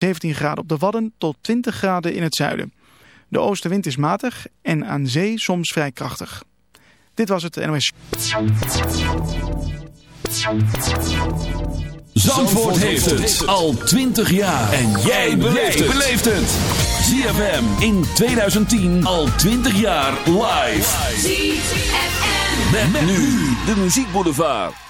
17 graden op de Wadden tot 20 graden in het zuiden. De oostenwind is matig en aan zee soms vrij krachtig. Dit was het NOS. Zandvoort heeft het al 20 jaar. En jij beleeft het. ZFM in 2010 al 20 jaar live. ZFM. Met, nu de muziekboulevard.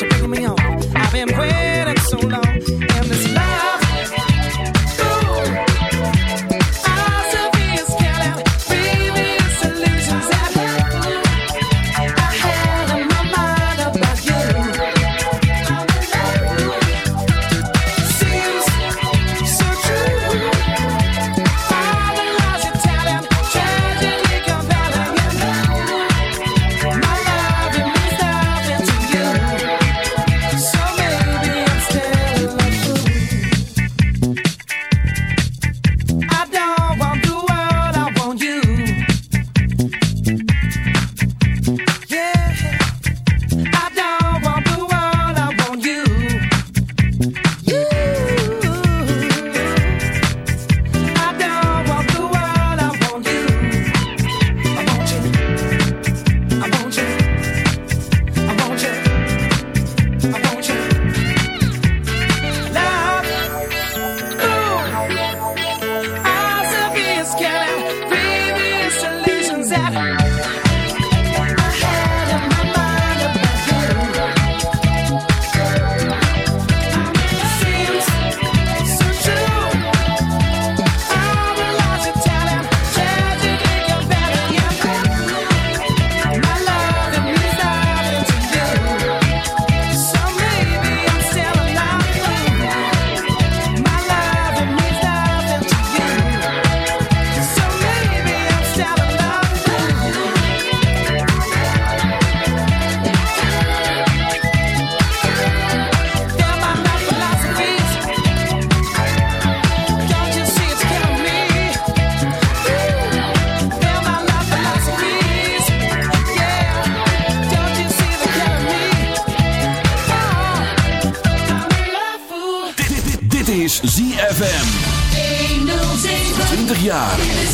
You're bring me on. I've been waiting so long.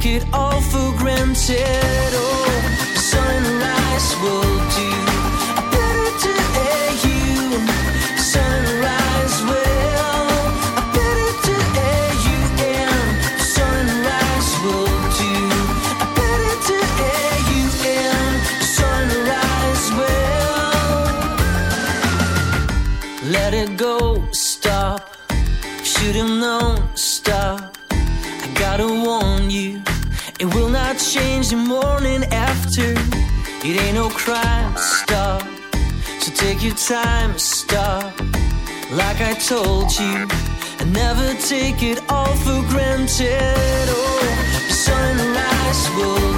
take it all told you I never take it all for granted. Oh, the sunrise will.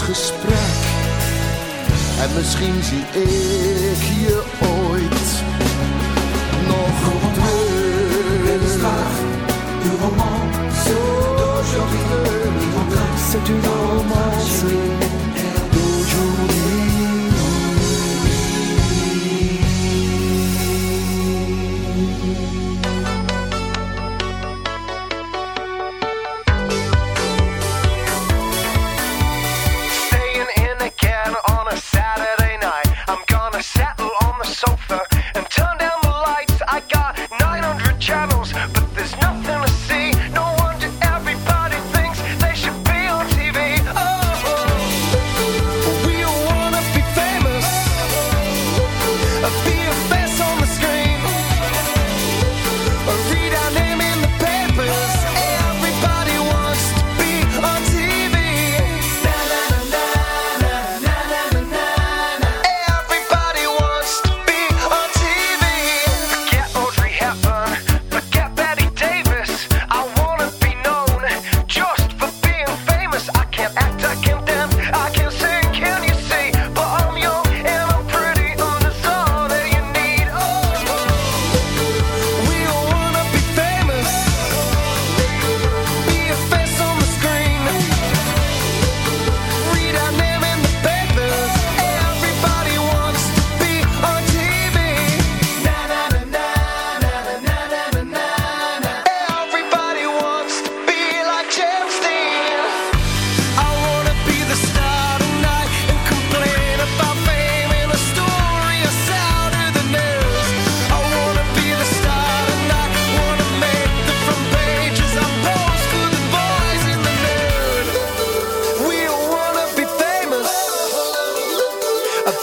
gesprek. En misschien zie ik je ooit nog terug. Romance d'aujourd'hui. C'est une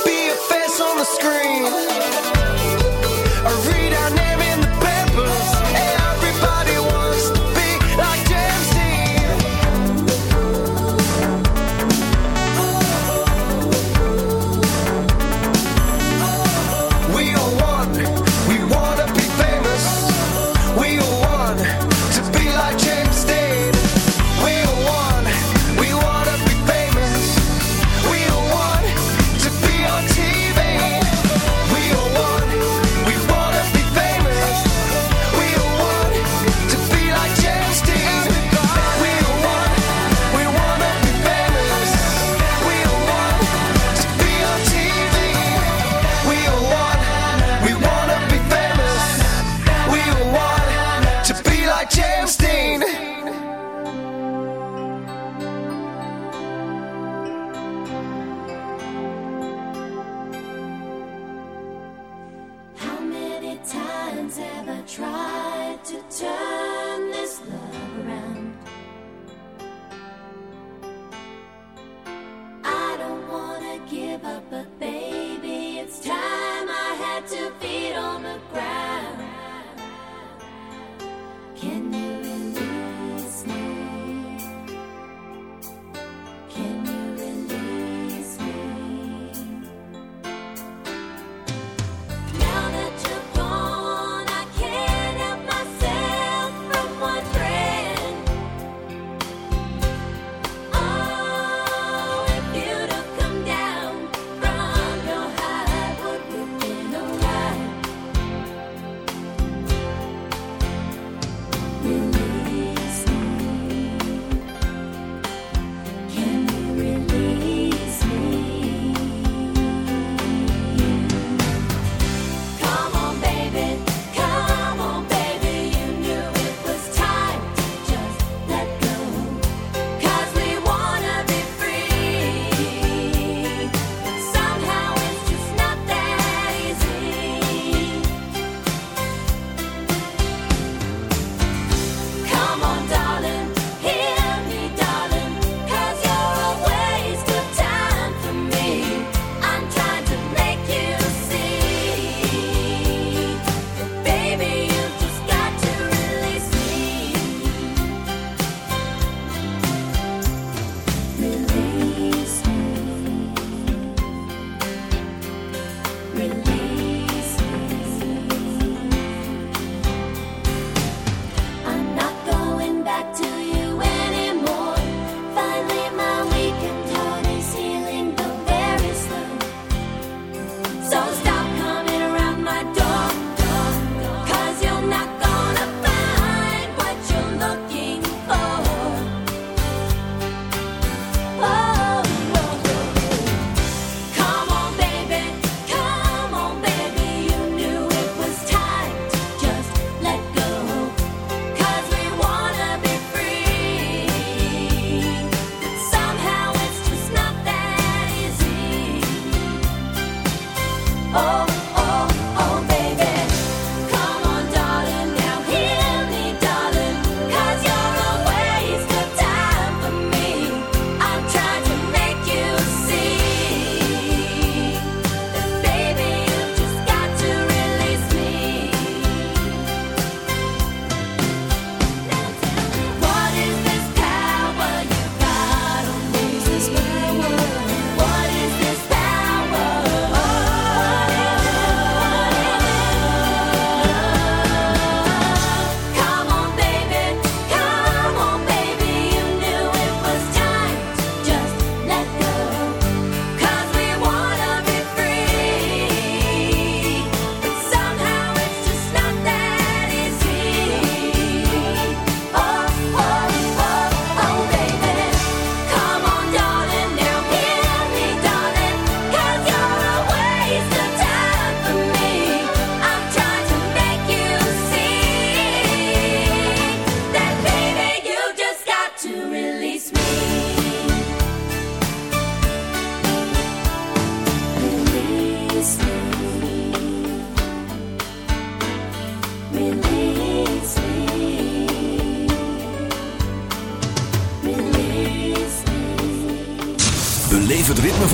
be a face on the screen.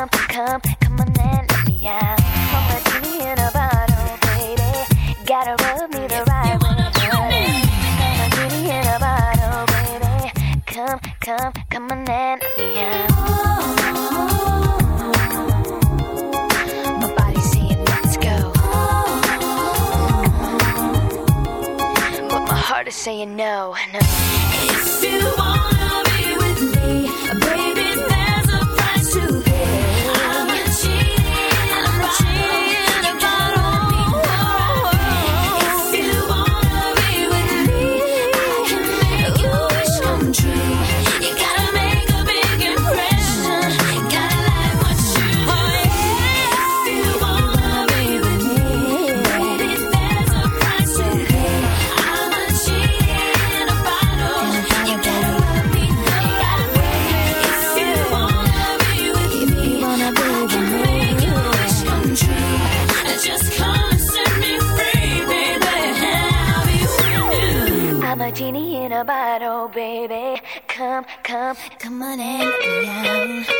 come, come, come on and let me out. Mama, my genie in a bottle, baby. Gotta rub me the right way. Mama, my genie in a bottle, baby. Come, come, come on and let me out. Saying no, no. baby. Come, come, come on in. Yeah.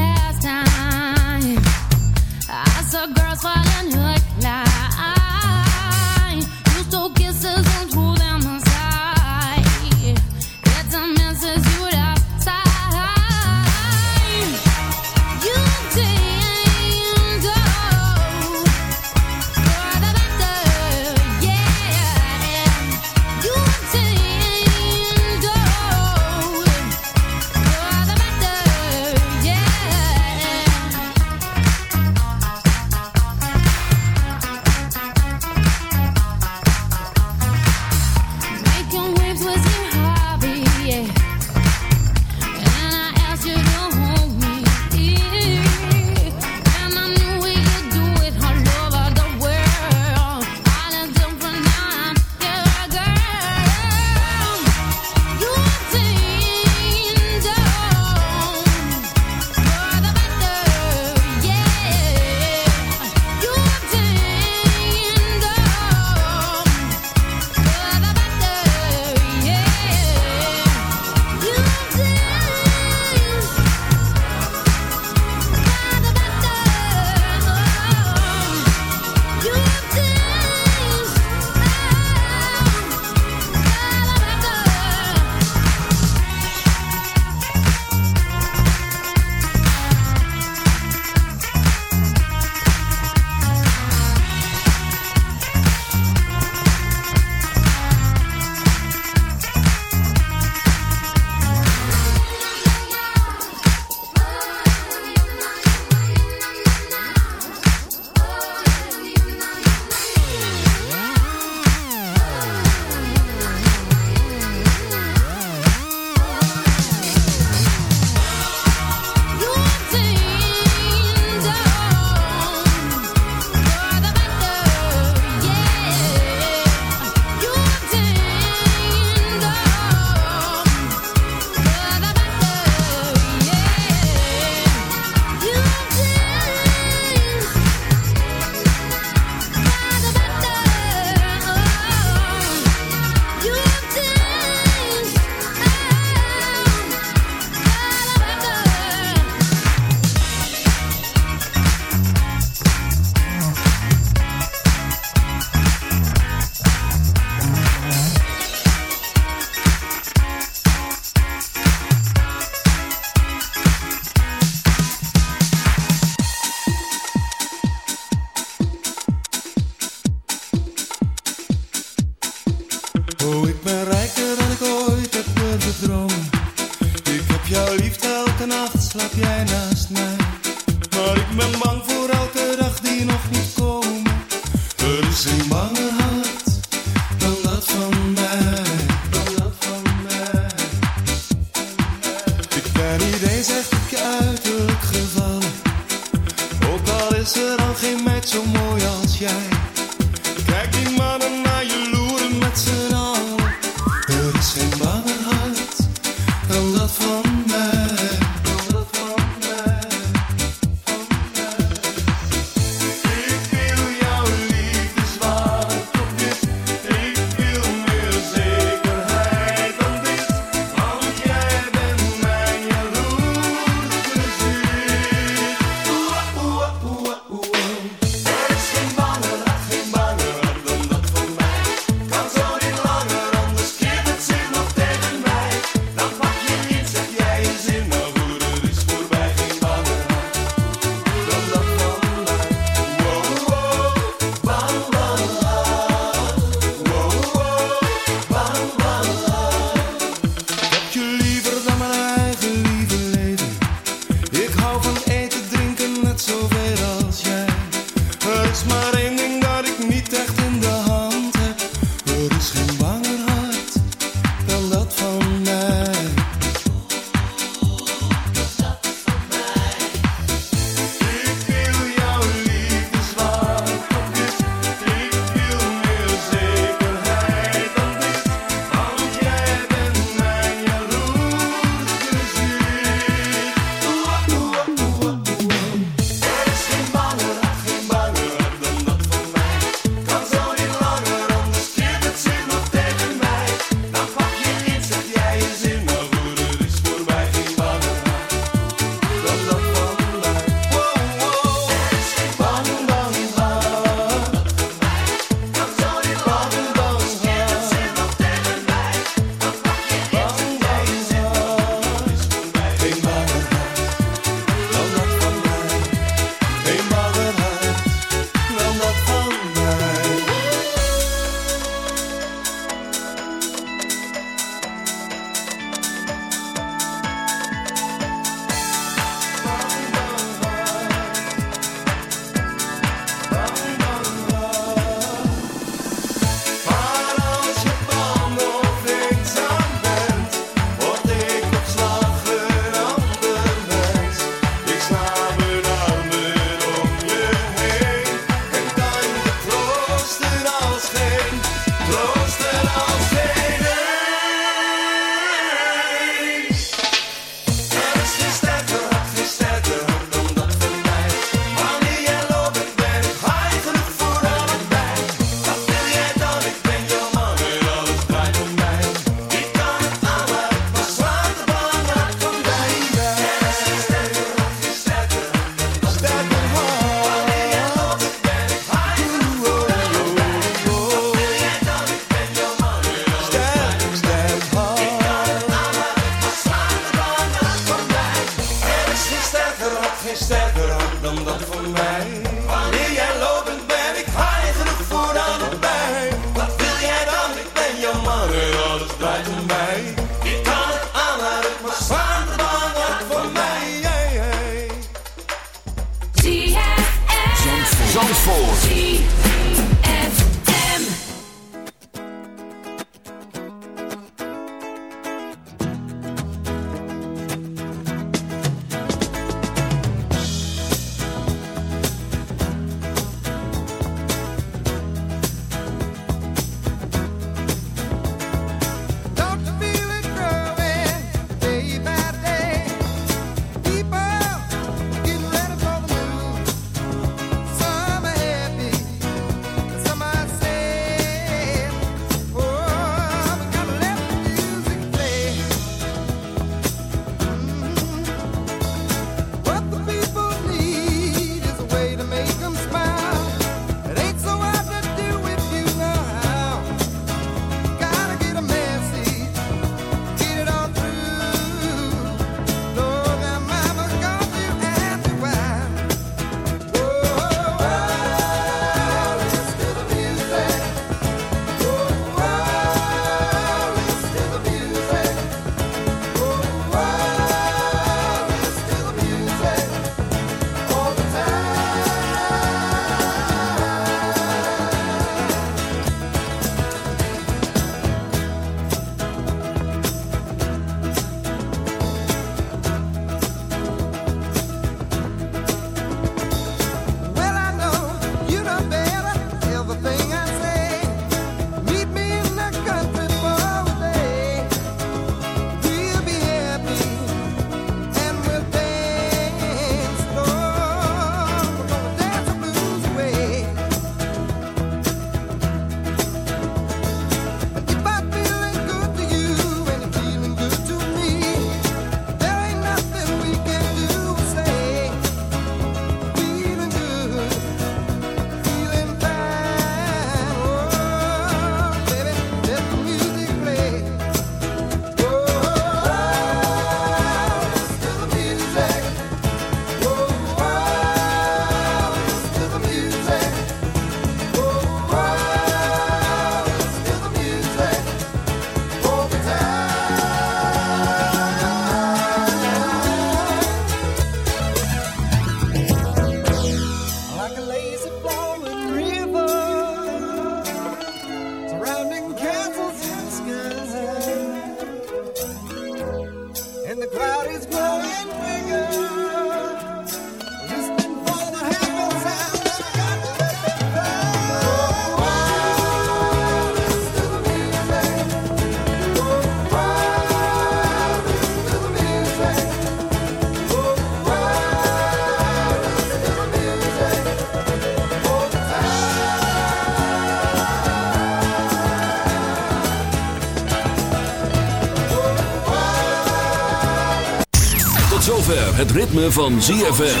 Het ritme van ZFM.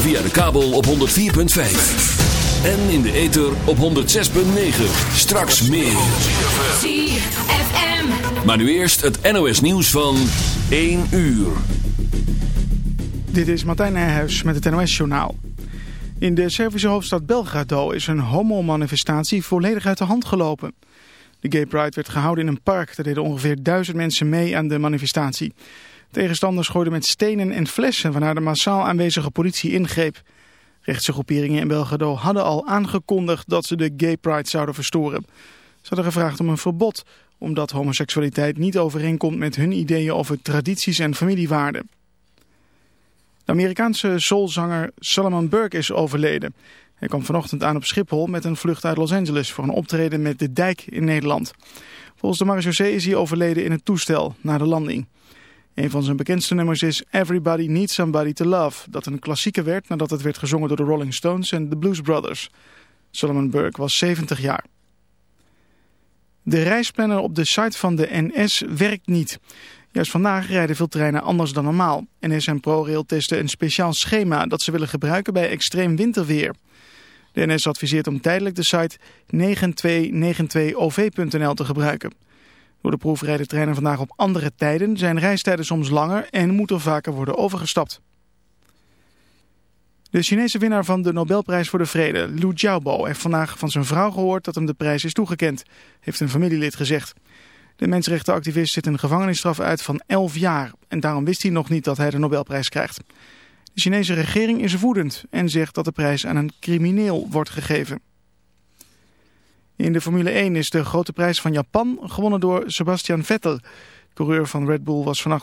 Via de kabel op 104.5. En in de ether op 106.9. Straks meer. ZFM. Maar nu eerst het NOS nieuws van 1 uur. Dit is Martijn Nijhuis met het NOS-journaal. In de Servische hoofdstad Belgrado is een homomanifestatie volledig uit de hand gelopen. De Gay Pride werd gehouden in een park. Er deden ongeveer duizend mensen mee aan de manifestatie. Tegenstanders gooiden met stenen en flessen waarna de massaal aanwezige politie ingreep. Rechtse groeperingen in Belgrado hadden al aangekondigd dat ze de Gay Pride zouden verstoren. Ze hadden gevraagd om een verbod, omdat homoseksualiteit niet overeenkomt met hun ideeën over tradities en familiewaarden. De Amerikaanse soulzanger Solomon Burke is overleden. Hij kwam vanochtend aan op Schiphol met een vlucht uit Los Angeles voor een optreden met De Dijk in Nederland. Volgens de marechaussee is hij overleden in het toestel na de landing. Een van zijn bekendste nummers is Everybody Needs Somebody to Love, dat een klassieker werd nadat het werd gezongen door de Rolling Stones en de Blues Brothers. Solomon Burke was 70 jaar. De reisplanner op de site van de NS werkt niet. Juist vandaag rijden veel treinen anders dan normaal. NS en ProRail testen een speciaal schema dat ze willen gebruiken bij extreem winterweer. De NS adviseert om tijdelijk de site 9292ov.nl te gebruiken. Door de proef treinen vandaag op andere tijden, zijn reistijden soms langer en moet er vaker worden overgestapt. De Chinese winnaar van de Nobelprijs voor de Vrede, Liu Xiaobo, heeft vandaag van zijn vrouw gehoord dat hem de prijs is toegekend, heeft een familielid gezegd. De mensenrechtenactivist zit een gevangenisstraf uit van 11 jaar en daarom wist hij nog niet dat hij de Nobelprijs krijgt. De Chinese regering is woedend en zegt dat de prijs aan een crimineel wordt gegeven. In de Formule 1 is de grote prijs van Japan gewonnen door Sebastian Vettel. Coureur van Red Bull was vannacht